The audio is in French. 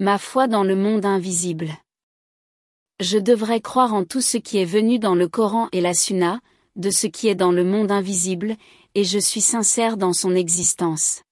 Ma foi dans le monde invisible. Je devrais croire en tout ce qui est venu dans le Coran et la Sunna, de ce qui est dans le monde invisible, et je suis sincère dans son existence.